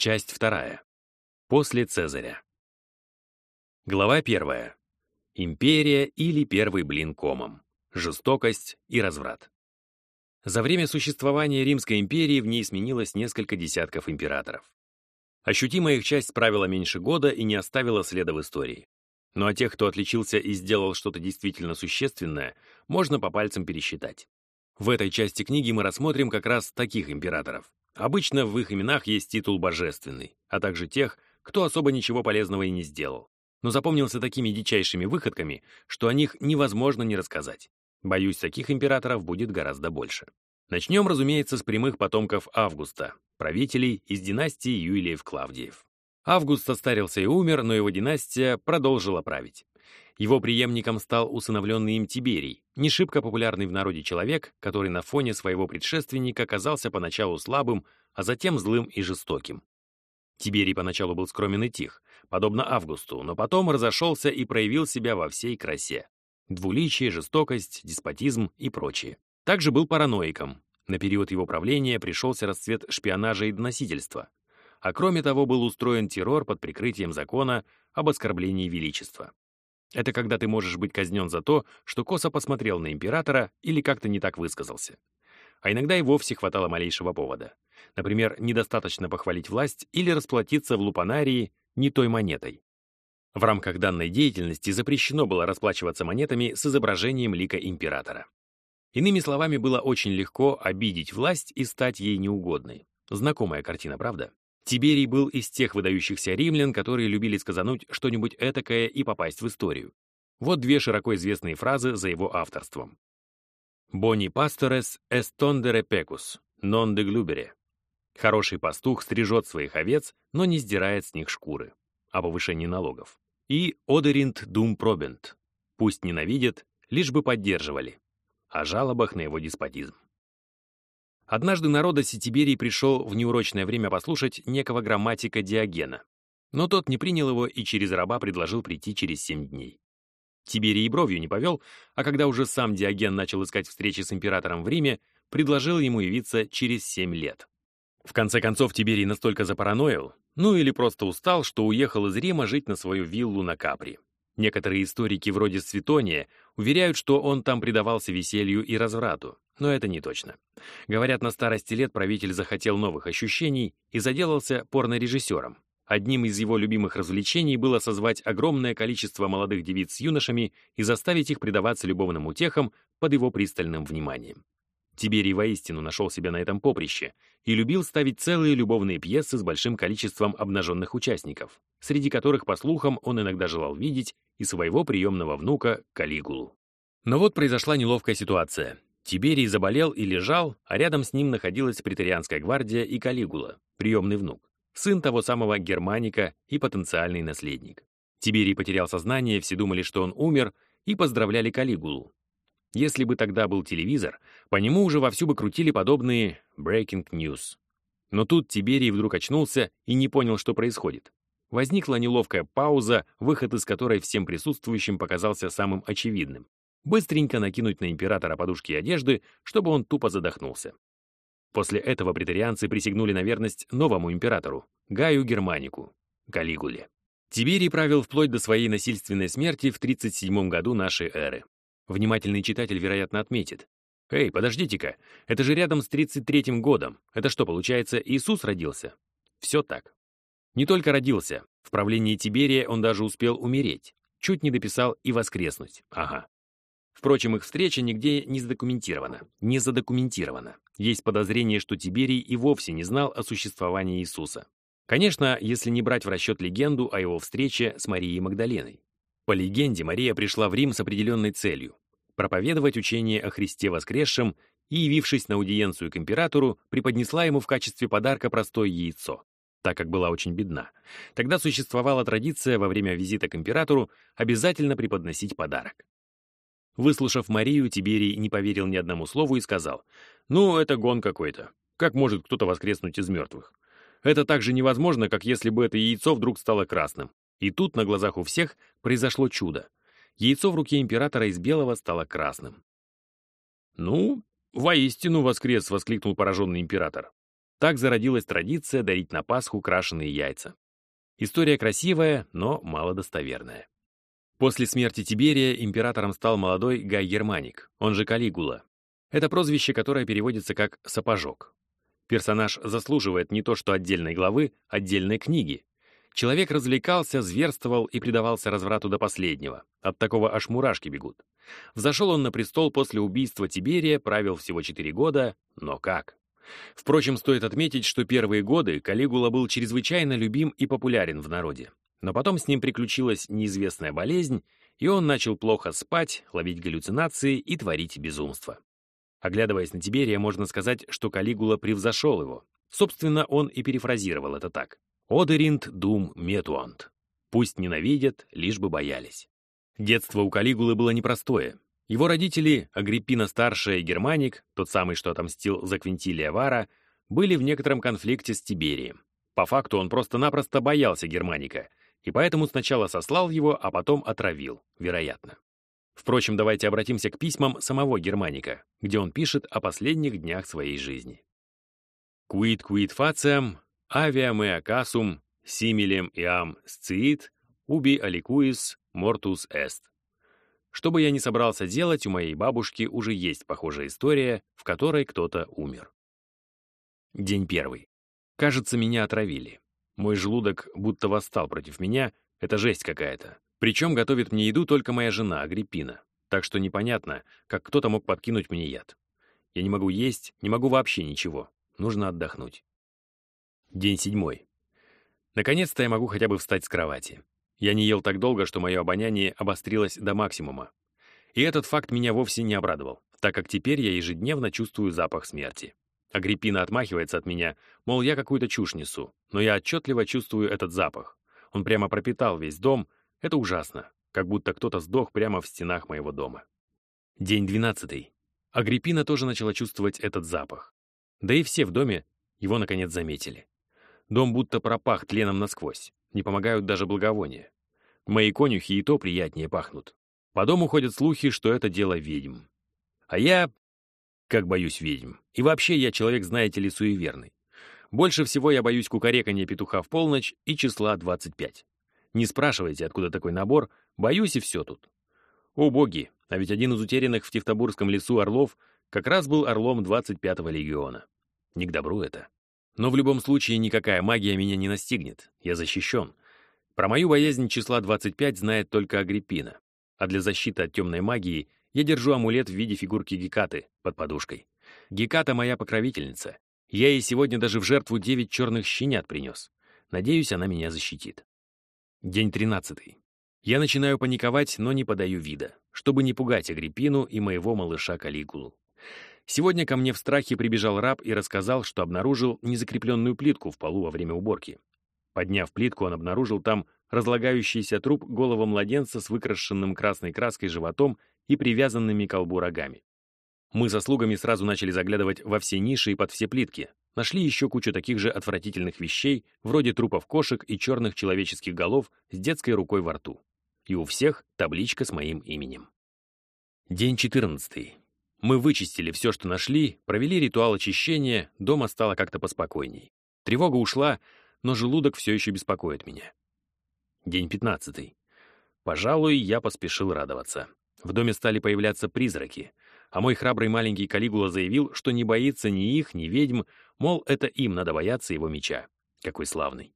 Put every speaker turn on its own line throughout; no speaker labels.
Часть вторая. После Цезаря. Глава первая. Империя или первый блин комом. Жестокость и разврат. За время существования Римской империи в ней сменилось несколько десятков императоров. Ощутимая их часть правила меньше года и не оставила следа в истории. Ну а тех, кто отличился и сделал что-то действительно существенное, можно по пальцам пересчитать. В этой части книги мы рассмотрим как раз таких императоров. Обычно в их именах есть титул божественный, а также тех, кто особо ничего полезного и не сделал. Но запомнился такими дичайшими выходками, что о них невозможно не рассказать. Боюсь, таких императоров будет гораздо больше. Начнем, разумеется, с прямых потомков Августа, правителей из династии Юлиев-Клавдиев. Август состарился и умер, но его династия продолжила править. Его преемником стал усыновленный им Тиберий, не шибко популярный в народе человек, который на фоне своего предшественника оказался поначалу слабым, а затем злым и жестоким. Тиберий поначалу был скромен и тих, подобно Августу, но потом разошелся и проявил себя во всей красе. Двуличие, жестокость, деспотизм и прочее. Также был параноиком. На период его правления пришелся расцвет шпионажа и доносительства. А кроме того, был устроен террор под прикрытием закона об оскорблении величества. Это когда ты можешь быть казнен за то, что косо посмотрел на императора или как-то не так высказался. А иногда и вовсе хватало малейшего повода. Например, недостаточно похвалить власть или расплатиться в лупанарии не той монетой. В рамках данной деятельности запрещено было расплачиваться монетами с изображением лика императора. Иными словами, было очень легко обидеть власть и стать ей неугодной. Знакомая картина, правда? Тиберий был из тех выдающихся римлян, которые любили сказануть что-нибудь этакое и попасть в историю. Вот две широко известные фразы за его авторством. «Бони пасторес эстондере пекус, нон де глюбере». Хороший пастух стрижет своих овец, но не сдирает с них шкуры. О повышении налогов. И «одеринт дум пробент». Пусть ненавидят, лишь бы поддерживали. О жалобах на его деспотизм. Однажды народ из Тиберий пришел в неурочное время послушать некого грамматика Диогена. Но тот не принял его и через раба предложил прийти через семь дней. Тиберий и бровью не повел, а когда уже сам Диоген начал искать встречи с императором в Риме, предложил ему явиться через семь лет. В конце концов, Тиберий настолько запараноил, ну или просто устал, что уехал из Рима жить на свою виллу на Капри. Некоторые историки вроде Светония уверяют, что он там предавался веселью и разврату, но это не точно. Говорят, на старости лет правитель захотел новых ощущений и заделался порнорежиссером. Одним из его любимых развлечений было созвать огромное количество молодых девиц с юношами и заставить их предаваться любовным утехам под его пристальным вниманием. Тиберий воистину нашел себя на этом поприще и любил ставить целые любовные пьесы с большим количеством обнаженных участников, среди которых, по слухам, он иногда желал видеть и своего приемного внука Калигулу. Но вот произошла неловкая ситуация. Тиберий заболел и лежал, а рядом с ним находилась претарианская гвардия и Калигула, приемный внук, сын того самого Германика и потенциальный наследник. Тиберий потерял сознание, все думали, что он умер, и поздравляли Калигулу, если бы тогда был телевизор, по нему уже вовсю бы крутили подобные breaking news. Но тут Тиберий вдруг очнулся и не понял, что происходит. Возникла неловкая пауза, выход из которой всем присутствующим показался самым очевидным. Быстренько накинуть на императора подушки и одежды, чтобы он тупо задохнулся. После этого претарианцы присягнули на верность новому императору, Гаю Германику, Калигуле. Тиберий правил вплоть до своей насильственной смерти в 37 году нашей эры. Внимательный читатель, вероятно, отметит. «Эй, подождите-ка, это же рядом с 33-м годом. Это что, получается, Иисус родился?» Все так. Не только родился. В правлении Тиберия он даже успел умереть. Чуть не дописал и воскреснуть. Ага. Впрочем, их встреча нигде не задокументирована. Не задокументирована. Есть подозрение, что Тиберий и вовсе не знал о существовании Иисуса. Конечно, если не брать в расчет легенду о его встрече с Марией Магдаленой. По легенде, Мария пришла в Рим с определенной целью — проповедовать учение о Христе воскресшем и, явившись на аудиенцию к императору, преподнесла ему в качестве подарка простое яйцо, так как была очень бедна. Тогда существовала традиция во время визита к императору обязательно преподносить подарок. Выслушав Марию, Тиберий не поверил ни одному слову и сказал, «Ну, это гон какой-то. Как может кто-то воскреснуть из мертвых? Это так же невозможно, как если бы это яйцо вдруг стало красным. И тут на глазах у всех произошло чудо. Яйцо в руке императора из белого стало красным. «Ну, воистину воскрес!» — воскликнул пораженный император. Так зародилась традиция дарить на Пасху крашеные яйца. История красивая, но малодостоверная. После смерти Тиберия императором стал молодой Гай Германик, он же Калигула. Это прозвище, которое переводится как «сапожок». Персонаж заслуживает не то что отдельной главы, отдельной книги. Человек развлекался, зверствовал и предавался разврату до последнего. От такого аж мурашки бегут. Взошел он на престол после убийства Тиберия, правил всего 4 года, но как? Впрочем, стоит отметить, что первые годы Калигула был чрезвычайно любим и популярен в народе. Но потом с ним приключилась неизвестная болезнь, и он начал плохо спать, ловить галлюцинации и творить безумство. Оглядываясь на Тиберия, можно сказать, что Калигула превзошел его. Собственно, он и перефразировал это так. «Одеринт дум метуант». Пусть ненавидят, лишь бы боялись. Детство у Калигулы было непростое. Его родители, Агриппина-старшая и Германик, тот самый, что отомстил за Квинтилия Вара, были в некотором конфликте с Тиберием. По факту он просто-напросто боялся Германика, и поэтому сначала сослал его, а потом отравил, вероятно. Впрочем, давайте обратимся к письмам самого Германика, где он пишет о последних днях своей жизни. «Quid quid faciam, avia mea casum, similem iam sciit, ubi aliquis mortus est». Что бы я ни собрался делать, у моей бабушки уже есть похожая история, в которой кто-то умер. День первый. Кажется, меня отравили. Мой желудок будто восстал против меня, это жесть какая-то. Причем готовит мне еду только моя жена, Агриппина. Так что непонятно, как кто-то мог подкинуть мне яд. Я не могу есть, не могу вообще ничего. Нужно отдохнуть. День седьмой. Наконец-то я могу хотя бы встать с кровати. Я не ел так долго, что мое обоняние обострилось до максимума. И этот факт меня вовсе не обрадовал, так как теперь я ежедневно чувствую запах смерти. Агриппина отмахивается от меня, мол, я какую-то чушь несу, но я отчетливо чувствую этот запах. Он прямо пропитал весь дом, это ужасно, как будто кто-то сдох прямо в стенах моего дома. День двенадцатый. Агриппина тоже начала чувствовать этот запах. Да и все в доме его, наконец, заметили. Дом будто пропах тленом насквозь. Не помогают даже благовония. Мои конюхи и то приятнее пахнут. По дому ходят слухи, что это дело ведьм. А я... как боюсь ведьм. И вообще я человек, знаете ли, суеверный. Больше всего я боюсь кукарекания петуха в полночь и числа 25. Не спрашивайте, откуда такой набор, боюсь и все тут. О боги, а ведь один из утерянных в Тевтобурском лесу орлов как раз был орлом 25-го легиона. Не к добру это. Но в любом случае никакая магия меня не настигнет, я защищен. Про мою боязнь числа 25 знает только Агриппина. А для защиты от темной магии я держу амулет в виде фигурки Гекаты под подушкой. Геката моя покровительница. Я ей сегодня даже в жертву девять черных щенят принес. Надеюсь, она меня защитит. День тринадцатый. Я начинаю паниковать, но не подаю вида, чтобы не пугать Агриппину и моего малыша Калигулу. Сегодня ко мне в страхе прибежал раб и рассказал, что обнаружил незакрепленную плитку в полу во время уборки. Подняв плитку, он обнаружил там разлагающийся труп голого младенца с выкрашенным красной краской животом и привязанными к колбу рогами. Мы со слугами сразу начали заглядывать во все ниши и под все плитки. Нашли еще кучу таких же отвратительных вещей, вроде трупов кошек и черных человеческих голов с детской рукой во рту. И у всех табличка с моим именем. День 14. Мы вычистили все, что нашли, провели ритуал очищения, дома стало как-то поспокойней. Тревога ушла, но желудок все еще беспокоит меня. День пятнадцатый. Пожалуй, я поспешил радоваться. В доме стали появляться призраки, а мой храбрый маленький Калигула заявил, что не боится ни их, ни ведьм, мол, это им надо бояться его меча. Какой славный.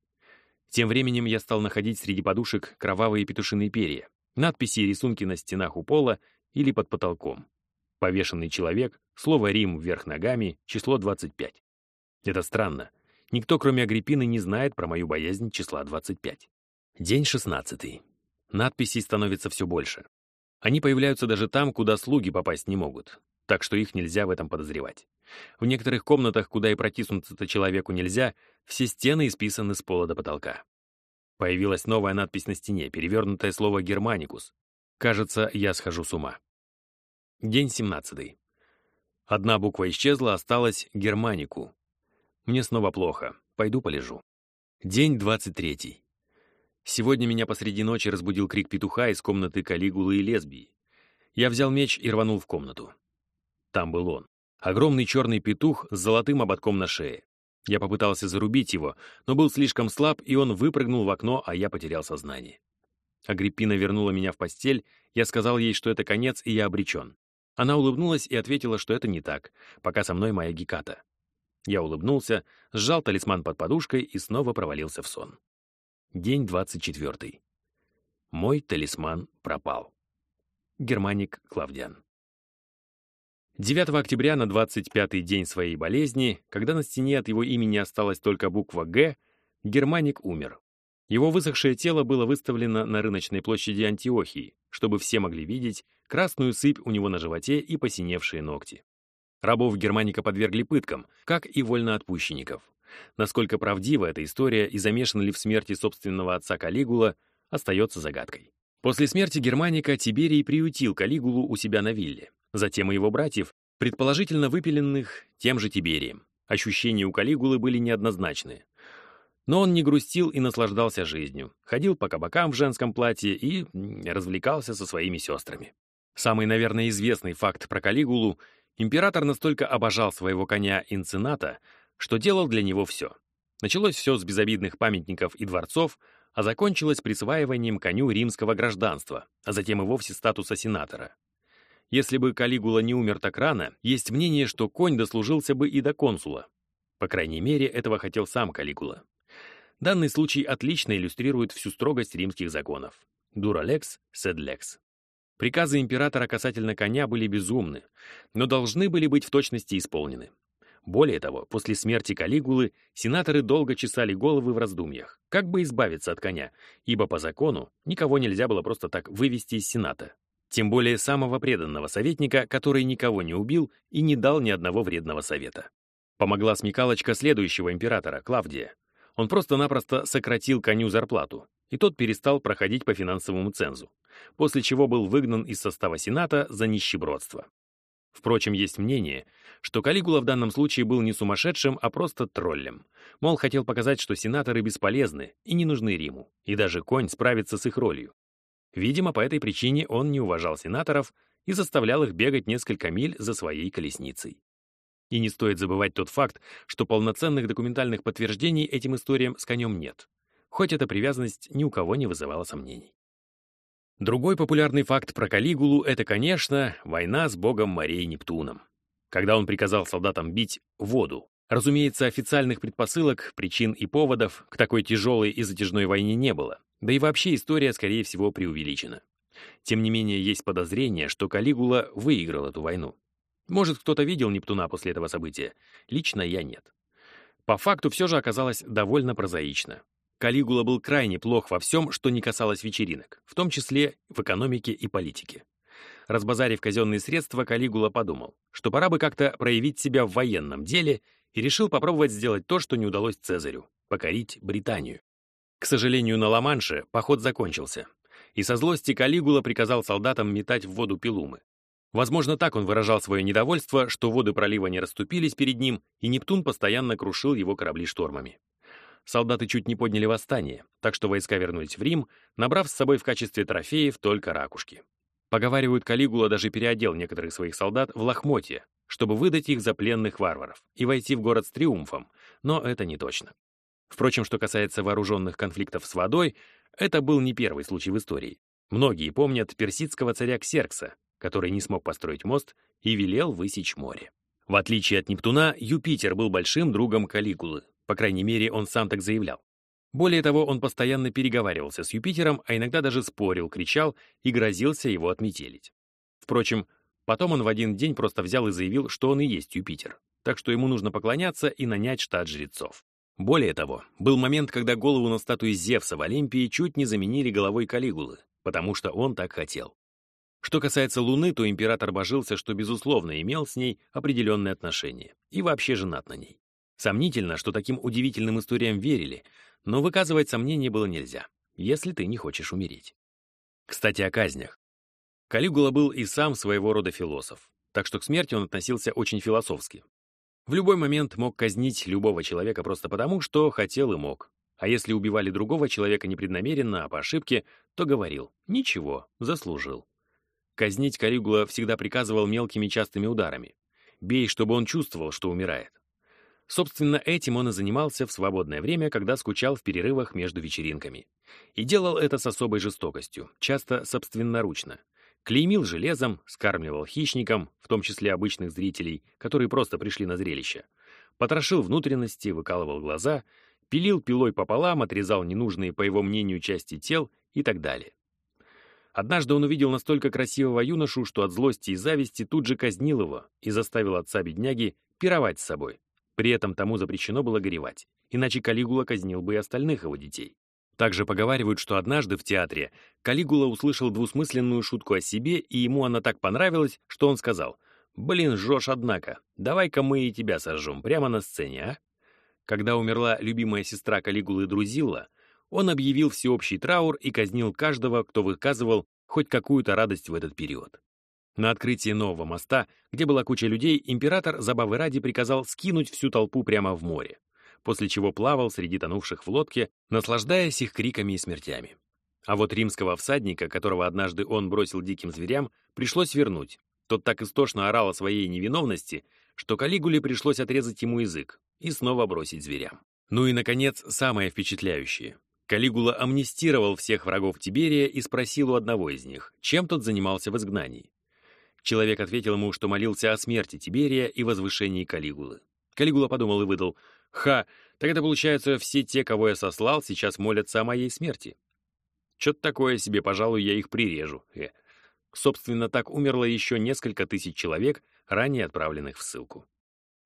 Тем временем я стал находить среди подушек кровавые петушиные перья, надписи и рисунки на стенах у пола или под потолком. Повешенный человек, слово «Рим» вверх ногами, число 25. Это странно. Никто, кроме Агриппины, не знает про мою боязнь числа 25. День 16. Надписей становится все больше. Они появляются даже там, куда слуги попасть не могут, так что их нельзя в этом подозревать. В некоторых комнатах, куда и протиснуться-то человеку нельзя, все стены исписаны с пола до потолка. Появилась новая надпись на стене, перевернутое слово «германикус». Кажется, я схожу с ума. День 17. Одна буква исчезла, осталась германику. Мне снова плохо. Пойду полежу. День 23. Сегодня меня посреди ночи разбудил крик петуха из комнаты Калигулы и Лесбии. Я взял меч и рванул в комнату. Там был он. Огромный черный петух с золотым ободком на шее. Я попытался зарубить его, но был слишком слаб, и он выпрыгнул в окно, а я потерял сознание. Агриппина вернула меня в постель, я сказал ей, что это конец, и я обречен. Она улыбнулась и ответила, что это не так, пока со мной моя Геката. Я улыбнулся, сжал талисман под подушкой и снова провалился в сон. День 24. Мой талисман пропал. Германик Клавдиан. 9 октября на 25-й день своей болезни, когда на стене от его имени осталась только буква «Г», Германик умер. Его высохшее тело было выставлено на рыночной площади Антиохии, чтобы все могли видеть красную сыпь у него на животе и посиневшие ногти. Рабов Германика подвергли пыткам, как и вольноотпущенников. Насколько правдива эта история и замешан ли в смерти собственного отца Калигула, остается загадкой. После смерти Германика Тиберий приютил Калигулу у себя на вилле, затем и его братьев, предположительно выпиленных тем же Тиберием. Ощущения у Калигулы были неоднозначные. Но он не грустил и наслаждался жизнью, ходил по кабакам в женском платье и развлекался со своими сестрами. Самый, наверное, известный факт про Калигулу — император настолько обожал своего коня Инцината, что делал для него все. Началось все с безобидных памятников и дворцов, а закончилось присваиванием коню римского гражданства, а затем и вовсе статуса сенатора. Если бы Калигула не умер так рано, есть мнение, что конь дослужился бы и до консула. По крайней мере, этого хотел сам Калигула. Данный случай отлично иллюстрирует всю строгость римских законов. Дуралекс, седлекс. Приказы императора касательно коня были безумны, но должны были быть в точности исполнены. Более того, после смерти Калигулы сенаторы долго чесали головы в раздумьях, как бы избавиться от коня, ибо по закону никого нельзя было просто так вывести из Сената. Тем более самого преданного советника, который никого не убил и не дал ни одного вредного совета. Помогла смекалочка следующего императора, Клавдия. Он просто-напросто сократил коню зарплату, и тот перестал проходить по финансовому цензу, после чего был выгнан из состава Сената за нищебродство. Впрочем, есть мнение, что Калигула в данном случае был не сумасшедшим, а просто троллем. Мол, хотел показать, что сенаторы бесполезны и не нужны Риму, и даже конь справится с их ролью. Видимо, по этой причине он не уважал сенаторов и заставлял их бегать несколько миль за своей колесницей. И не стоит забывать тот факт, что полноценных документальных подтверждений этим историям с конем нет, хоть эта привязанность ни у кого не вызывала сомнений. Другой популярный факт про Калигулу — это, конечно, война с богом морей Нептуном. Когда он приказал солдатам бить воду. Разумеется, официальных предпосылок, причин и поводов к такой тяжелой и затяжной войне не было, да и вообще история, скорее всего, преувеличена. Тем не менее, есть подозрение, что Калигула выиграл эту войну. Может, кто-то видел Нептуна после этого события. Лично я нет. По факту все же оказалось довольно прозаично. Калигула был крайне плох во всем, что не касалось вечеринок, в том числе в экономике и политике. Разбазарив казенные средства, Калигула подумал, что пора бы как-то проявить себя в военном деле и решил попробовать сделать то, что не удалось Цезарю — покорить Британию. К сожалению, на Ла-Манше поход закончился, и со злости Калигула приказал солдатам метать в воду пилумы. Возможно, так он выражал свое недовольство, что воды пролива не расступились перед ним, и Нептун постоянно крушил его корабли штормами. Солдаты чуть не подняли восстание, так что войска вернулись в Рим, набрав с собой в качестве трофеев только ракушки. Поговаривают, Калигула даже переодел некоторых своих солдат в лохмотья, чтобы выдать их за пленных варваров и войти в город с триумфом, но это не точно. Впрочем, что касается вооруженных конфликтов с водой, это был не первый случай в истории. Многие помнят персидского царя Ксеркса, который не смог построить мост и велел высечь море. В отличие от Нептуна, Юпитер был большим другом Калигулы, по крайней мере, он сам так заявлял. Более того, он постоянно переговаривался с Юпитером, а иногда даже спорил, кричал и грозился его отметелить. Впрочем, потом он в один день просто взял и заявил, что он и есть Юпитер, так что ему нужно поклоняться и нанять штат жрецов. Более того, был момент, когда голову на статуе Зевса в Олимпии чуть не заменили головой Калигулы, потому что он так хотел. Что касается Луны, то император божился, что, безусловно, имел с ней определенные отношения и вообще женат на ней. Сомнительно, что таким удивительным историям верили, но выказывать сомнения было нельзя, если ты не хочешь умереть. Кстати, о казнях. Калигула был и сам своего рода философ, так что к смерти он относился очень философски. В любой момент мог казнить любого человека просто потому, что хотел и мог. А если убивали другого человека непреднамеренно, а по ошибке, то говорил «ничего, заслужил». Казнить Калигула всегда приказывал мелкими частыми ударами. Бей, чтобы он чувствовал, что умирает. Собственно, этим он и занимался в свободное время, когда скучал в перерывах между вечеринками. И делал это с особой жестокостью, часто собственноручно. Клеймил железом, скармливал хищникам, в том числе обычных зрителей, которые просто пришли на зрелище. Потрошил внутренности, выкалывал глаза, пилил пилой пополам, отрезал ненужные, по его мнению, части тел и так далее. Однажды он увидел настолько красивого юношу, что от злости и зависти тут же казнил его и заставил отца бедняги пировать с собой. При этом тому запрещено было горевать, иначе Калигула казнил бы и остальных его детей. Также поговаривают, что однажды в театре Калигула услышал двусмысленную шутку о себе, и ему она так понравилась, что он сказал, «Блин, жжешь, однако, давай-ка мы и тебя сожжем прямо на сцене, а?» Когда умерла любимая сестра Калигулы Друзилла, он объявил всеобщий траур и казнил каждого, кто выказывал хоть какую-то радость в этот период. На открытии нового моста, где была куча людей, император забавы ради приказал скинуть всю толпу прямо в море, после чего плавал среди тонувших в лодке, наслаждаясь их криками и смертями. А вот римского всадника, которого однажды он бросил диким зверям, пришлось вернуть. Тот так истошно орал о своей невиновности, что Калигуле пришлось отрезать ему язык и снова бросить зверям. Ну и, наконец, самое впечатляющее. Калигула амнистировал всех врагов Тиберия и спросил у одного из них, чем тот занимался в изгнании. Человек ответил ему, что молился о смерти Тиберия и возвышении Калигулы. Калигула подумал и выдал, «Ха, так это получается, все те, кого я сослал, сейчас молятся о моей смерти. Что-то такое себе, пожалуй, я их прирежу». Э. Собственно, так умерло еще несколько тысяч человек, ранее отправленных в ссылку.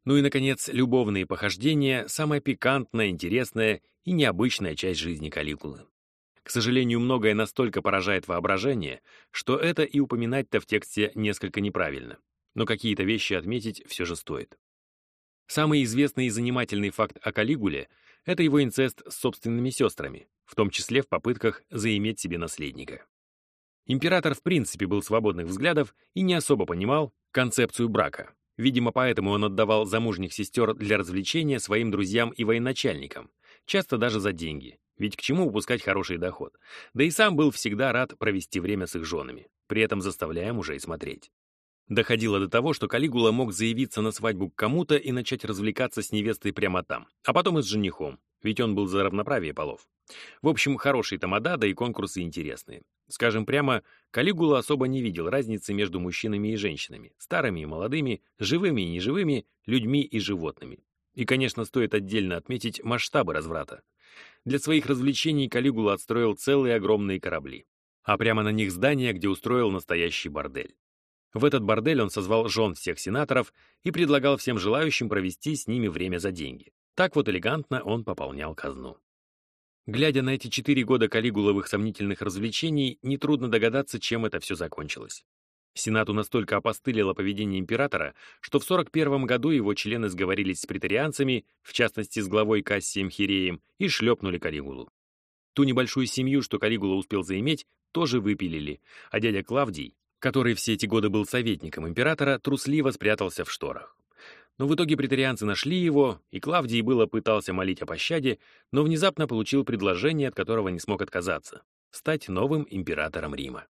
Ну и, наконец, любовные похождения — самая пикантная, интересная и необычная часть жизни Калигулы. К сожалению, многое настолько поражает воображение, что это и упоминать-то в тексте несколько неправильно. Но какие-то вещи отметить все же стоит. Самый известный и занимательный факт о Калигуле — это его инцест с собственными сестрами, в том числе в попытках заиметь себе наследника. Император в принципе был свободных взглядов и не особо понимал концепцию брака. Видимо, поэтому он отдавал замужних сестер для развлечения своим друзьям и военачальникам, часто даже за деньги, ведь к чему упускать хороший доход? Да и сам был всегда рад провести время с их женами, при этом заставляя мужей смотреть. Доходило до того, что Калигула мог заявиться на свадьбу к кому-то и начать развлекаться с невестой прямо там, а потом и с женихом, ведь он был за равноправие полов. В общем, хороший тамада, да и конкурсы интересные. Скажем прямо, Калигула особо не видел разницы между мужчинами и женщинами, старыми и молодыми, живыми и неживыми, людьми и животными. И, конечно, стоит отдельно отметить масштабы разврата. Для своих развлечений Калигула отстроил целые огромные корабли. А прямо на них здание, где устроил настоящий бордель. В этот бордель он созвал жен всех сенаторов и предлагал всем желающим провести с ними время за деньги. Так вот элегантно он пополнял казну. Глядя на эти четыре года Калигуловых сомнительных развлечений, нетрудно догадаться, чем это все закончилось. Сенату настолько опостылило поведение императора, что в 41 году его члены сговорились с претарианцами, в частности с главой Кассием Хиреем, и шлепнули Калигулу. Ту небольшую семью, что Калигула успел заиметь, тоже выпилили, а дядя Клавдий, который все эти годы был советником императора, трусливо спрятался в шторах. Но в итоге претарианцы нашли его, и Клавдий было пытался молить о пощаде, но внезапно получил предложение, от которого не смог отказаться — стать новым императором Рима.